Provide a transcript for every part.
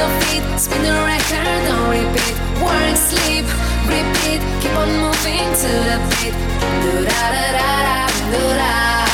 your feet, spin the record don't repeat. Work, sleep, repeat. Keep on moving to the beat. Do da da da da, do da.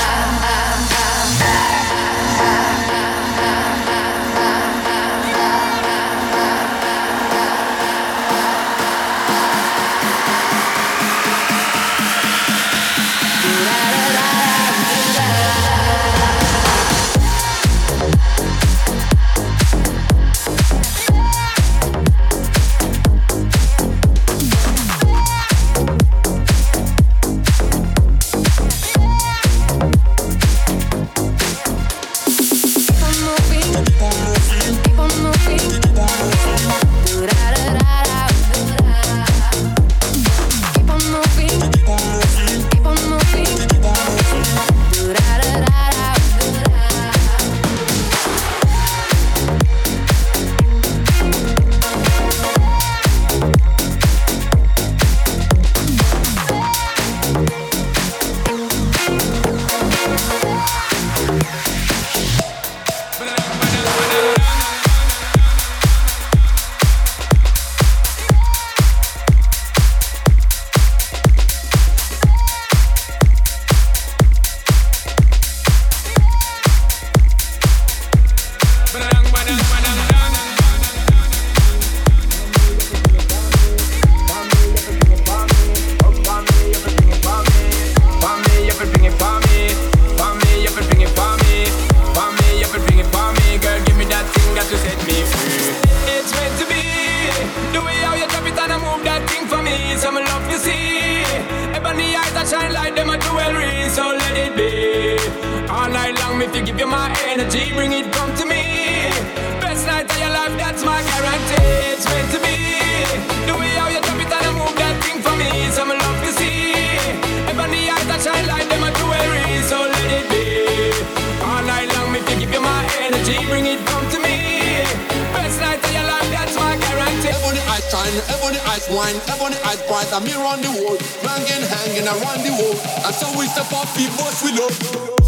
on the ice, wine, tap on the ice, I'm here on the world. Banging, hanging around the world. I saw we step up, people, we love.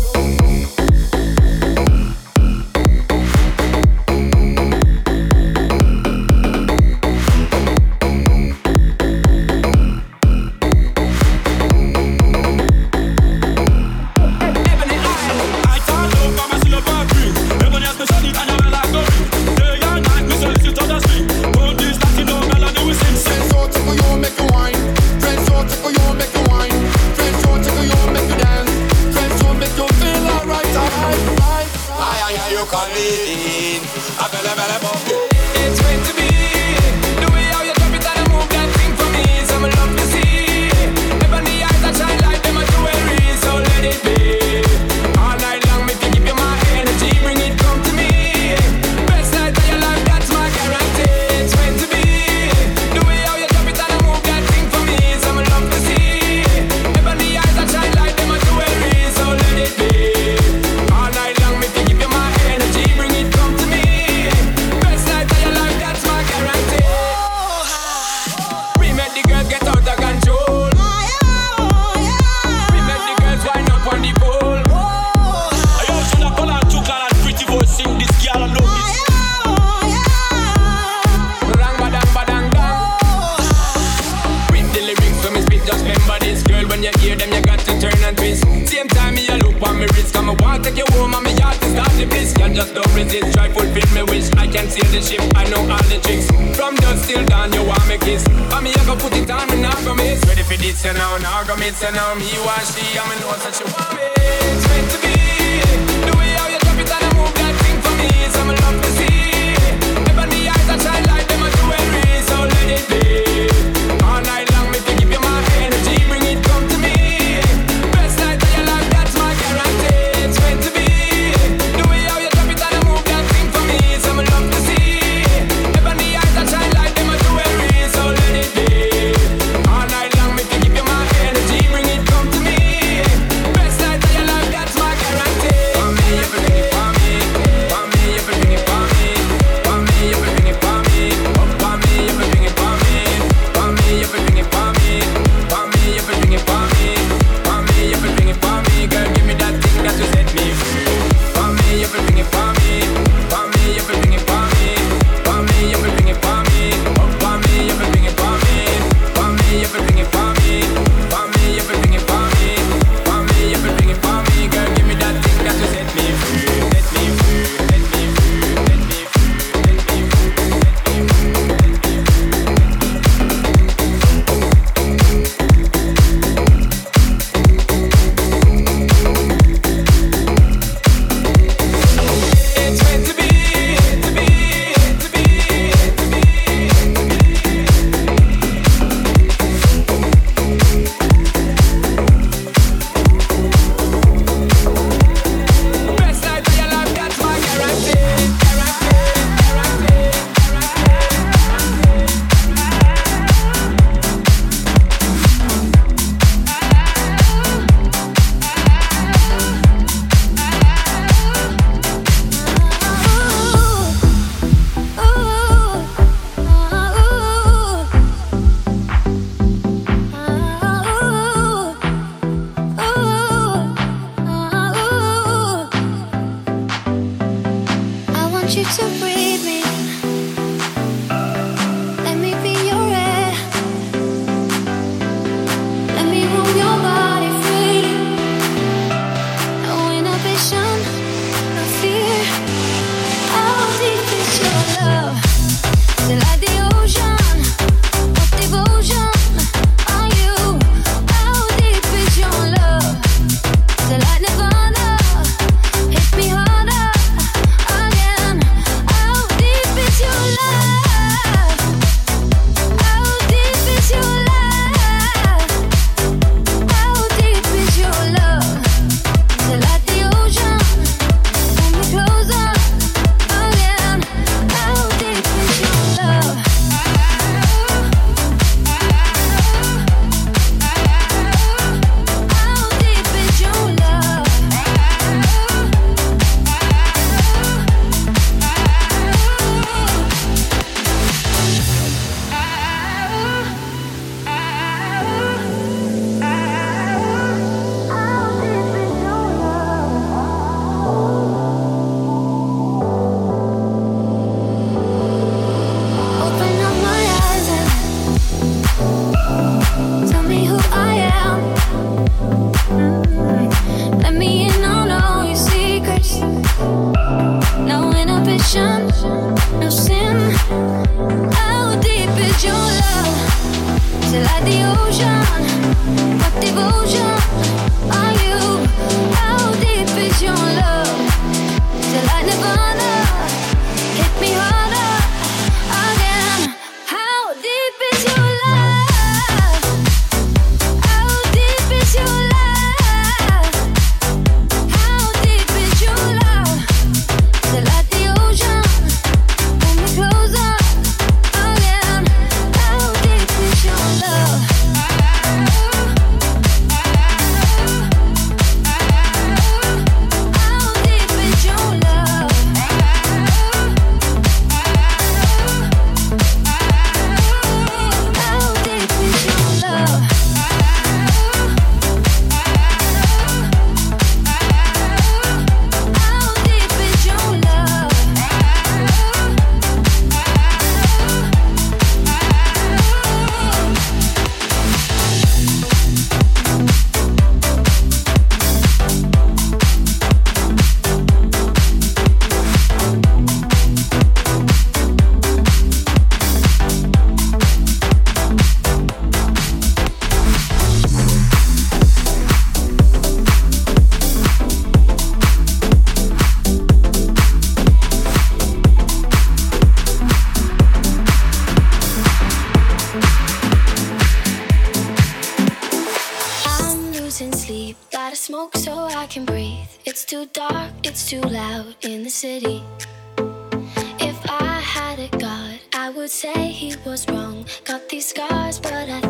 If I had a god, I would say he was wrong. Got these scars, but I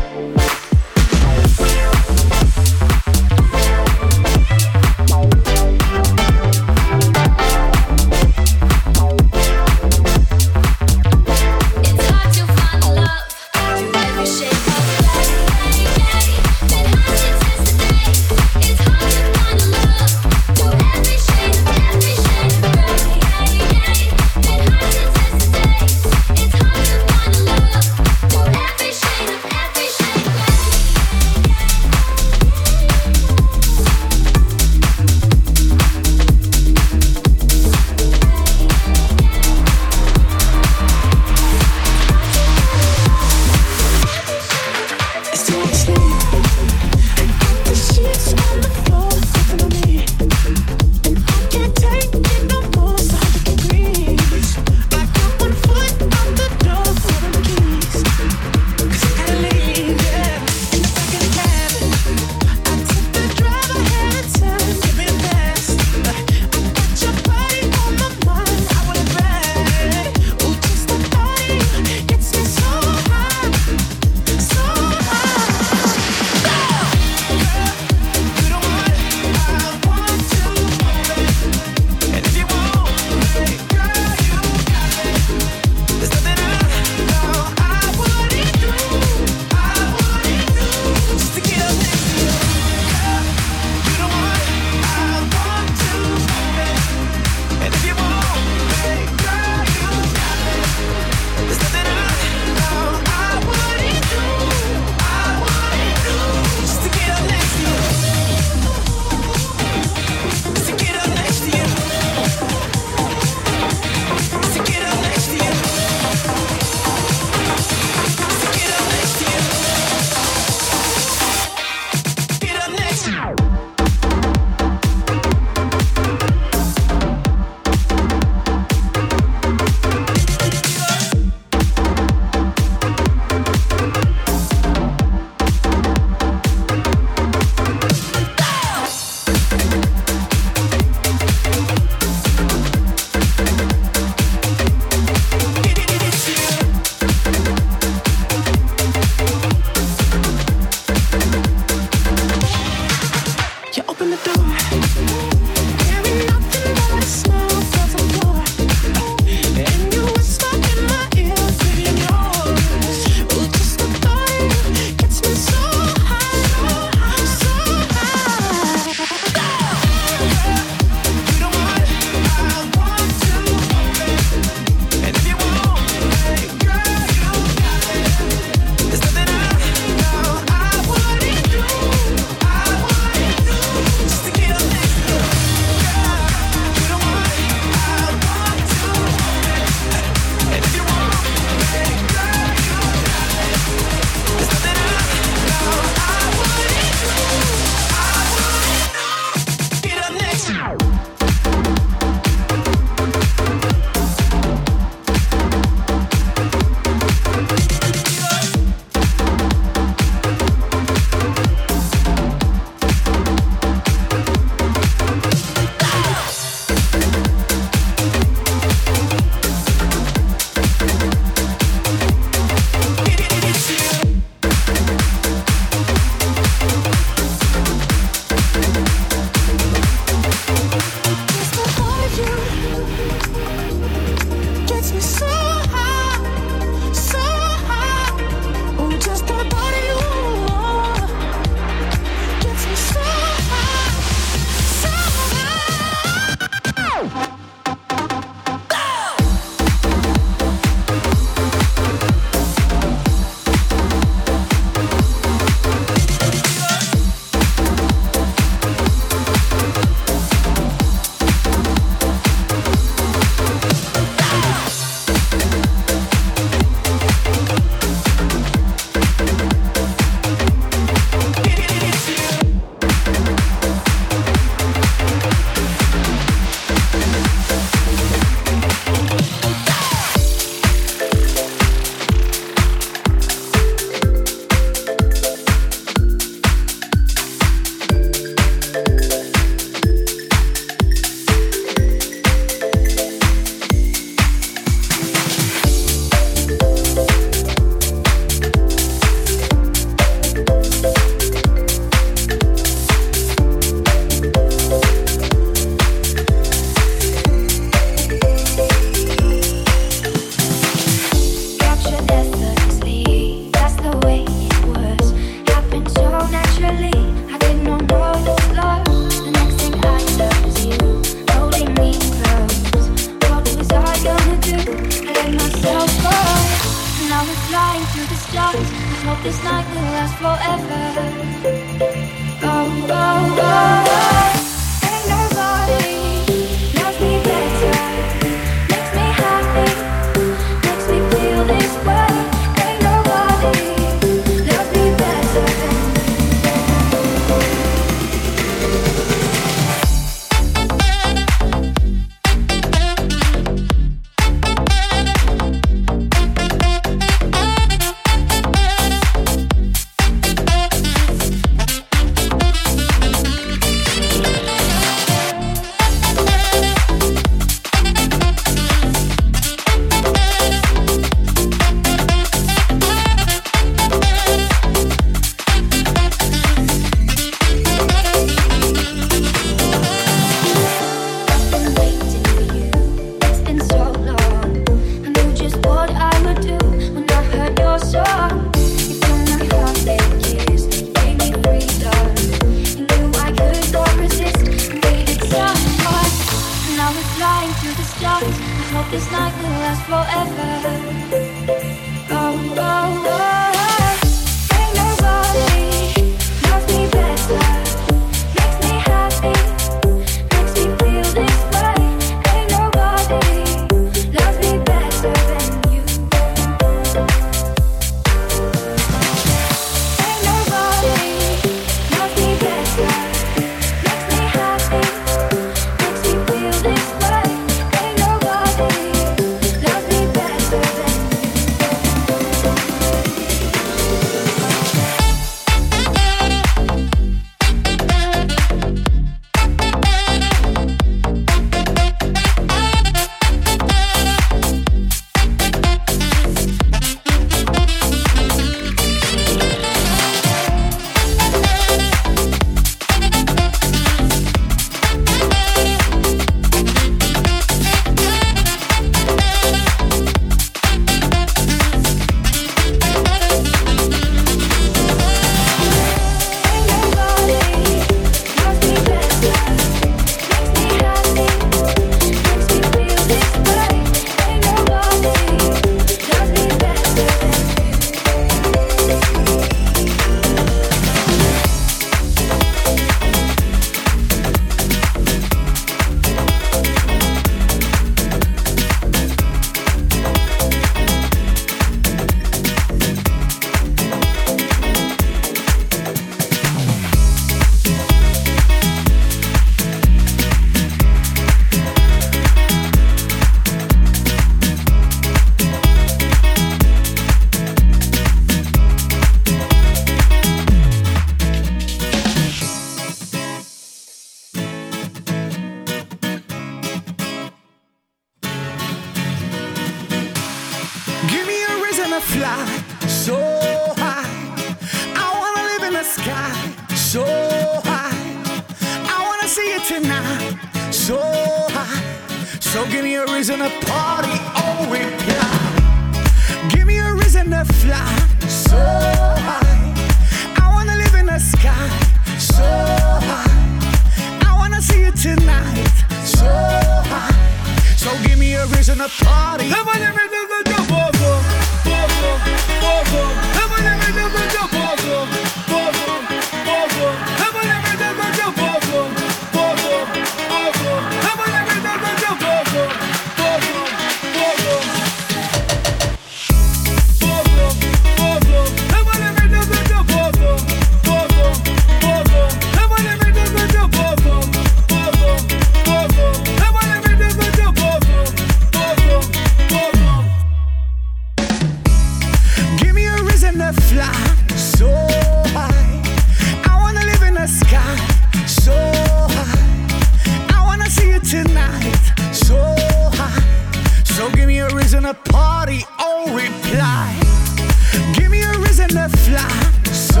Give me a reason to fly so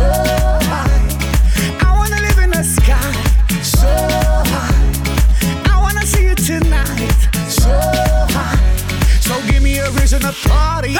high. I wanna live in the sky so high. I wanna see you tonight so high. So give me a reason to party.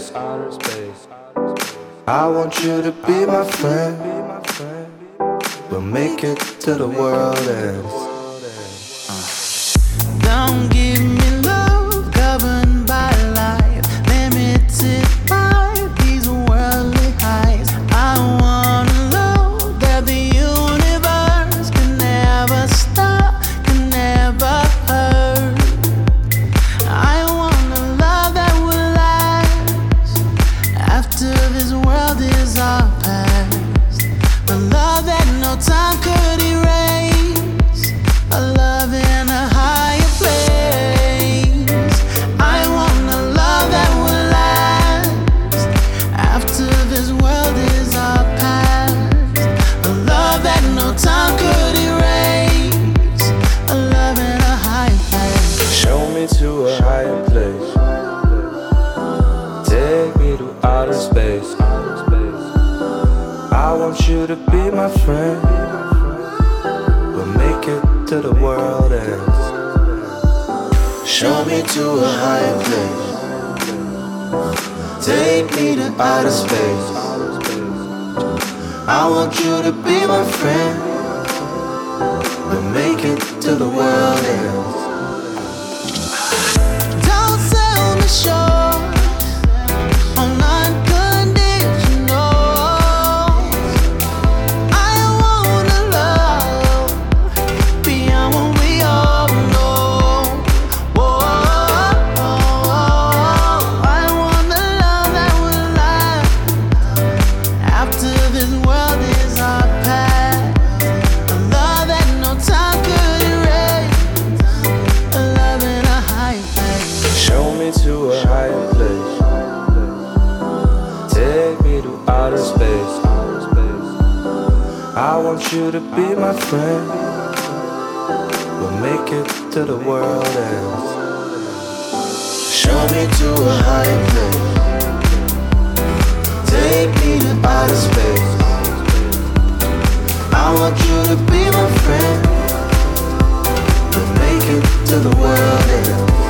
space. I want you to be my friend. We'll make it to the world ends. somewhere. We'll make it to the world ends. Show me to a higher place. Take me to outer space. I want you to be my friend. We'll make it to the world ends.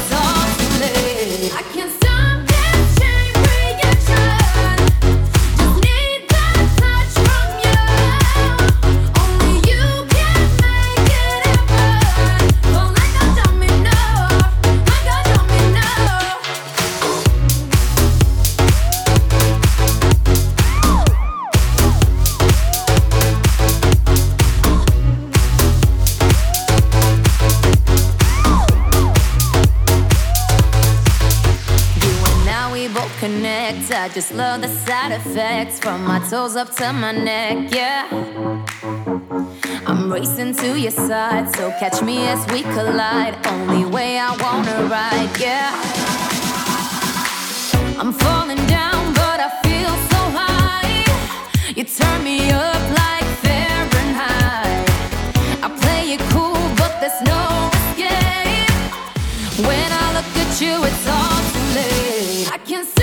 I can't love the side effects from my toes up to my neck, yeah. I'm racing to your side, so catch me as we collide. Only way I wanna ride, yeah. I'm falling down, but I feel so high. You turn me up like Fahrenheit. I play it cool, but there's no escape. When I look at you, it's all too late. I can't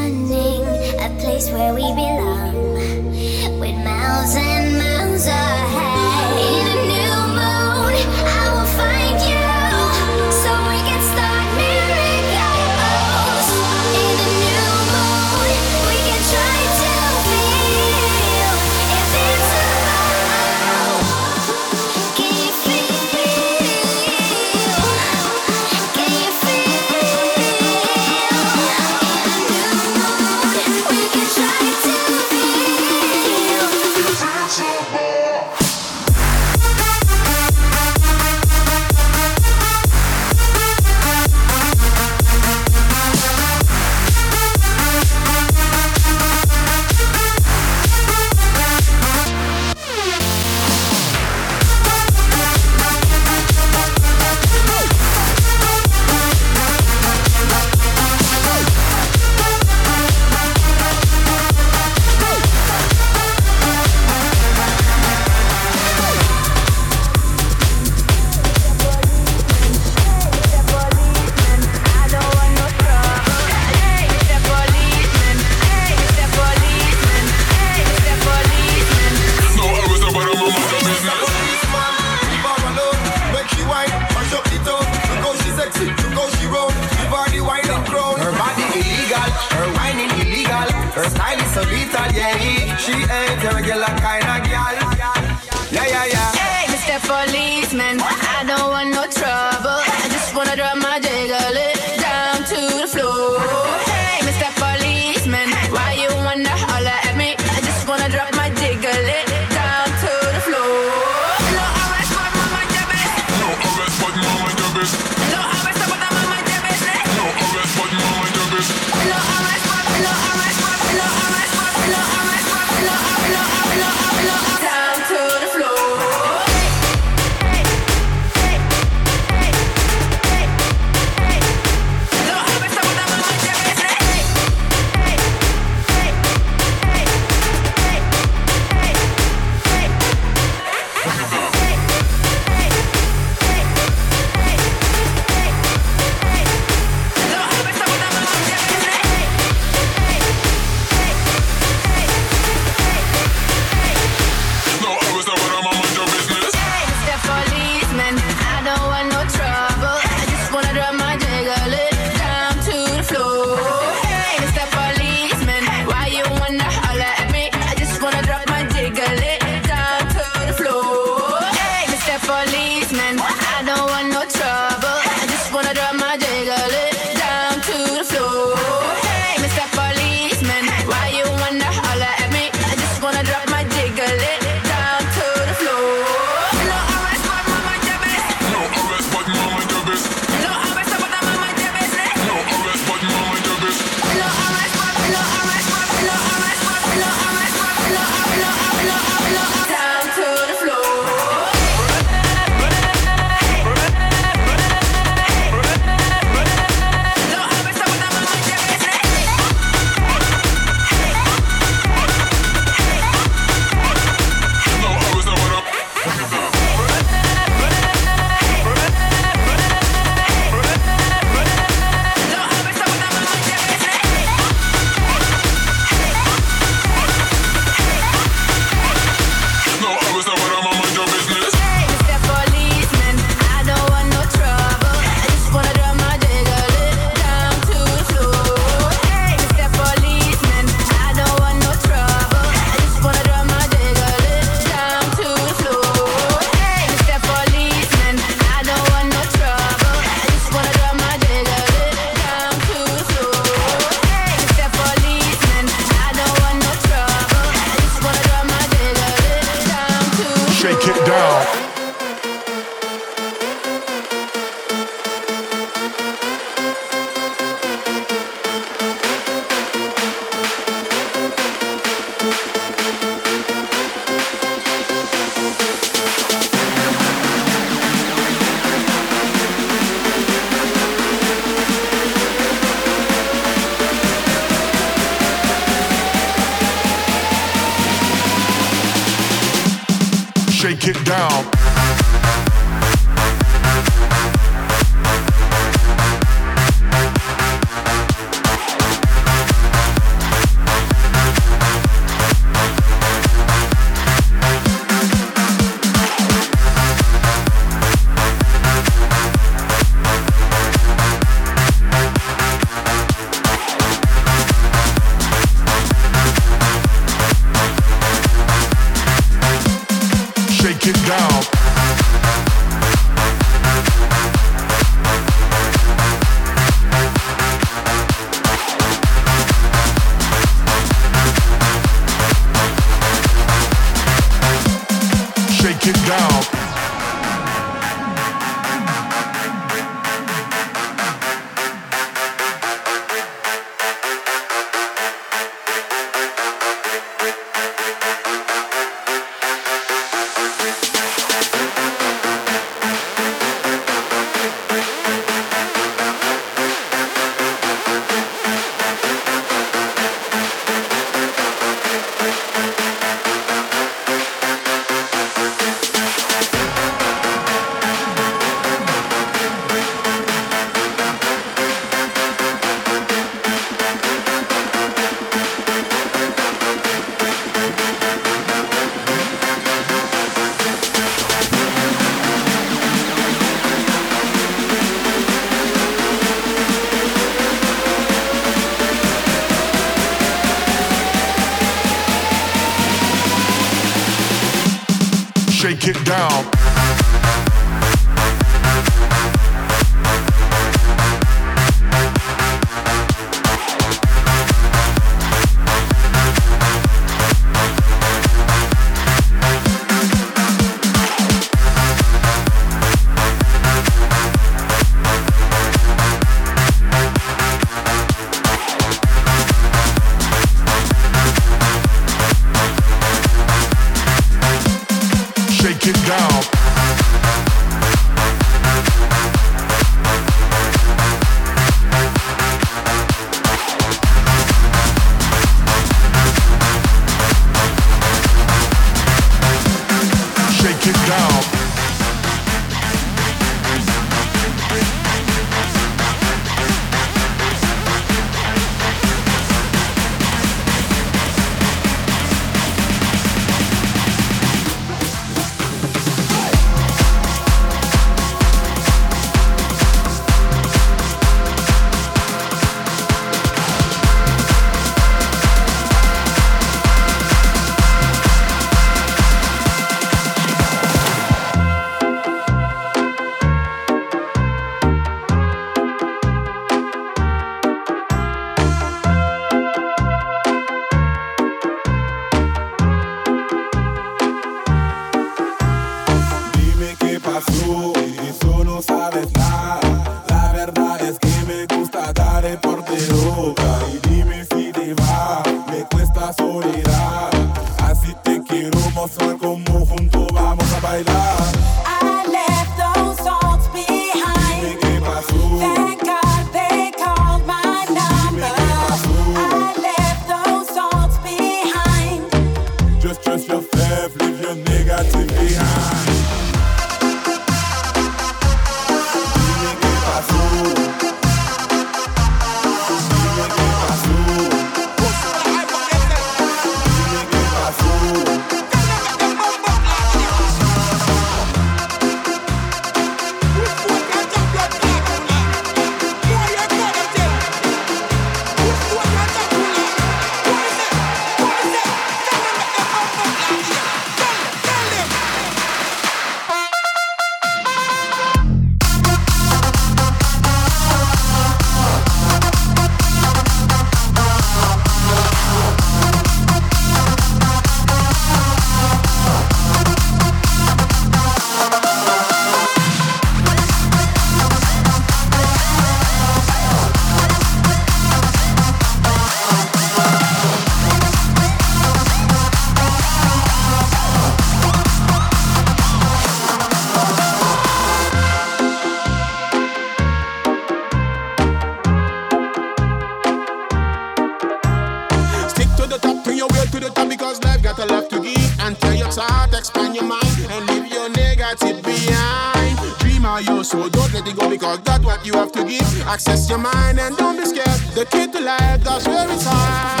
Access your mind and don't be scared. The key to life, that's where it's at.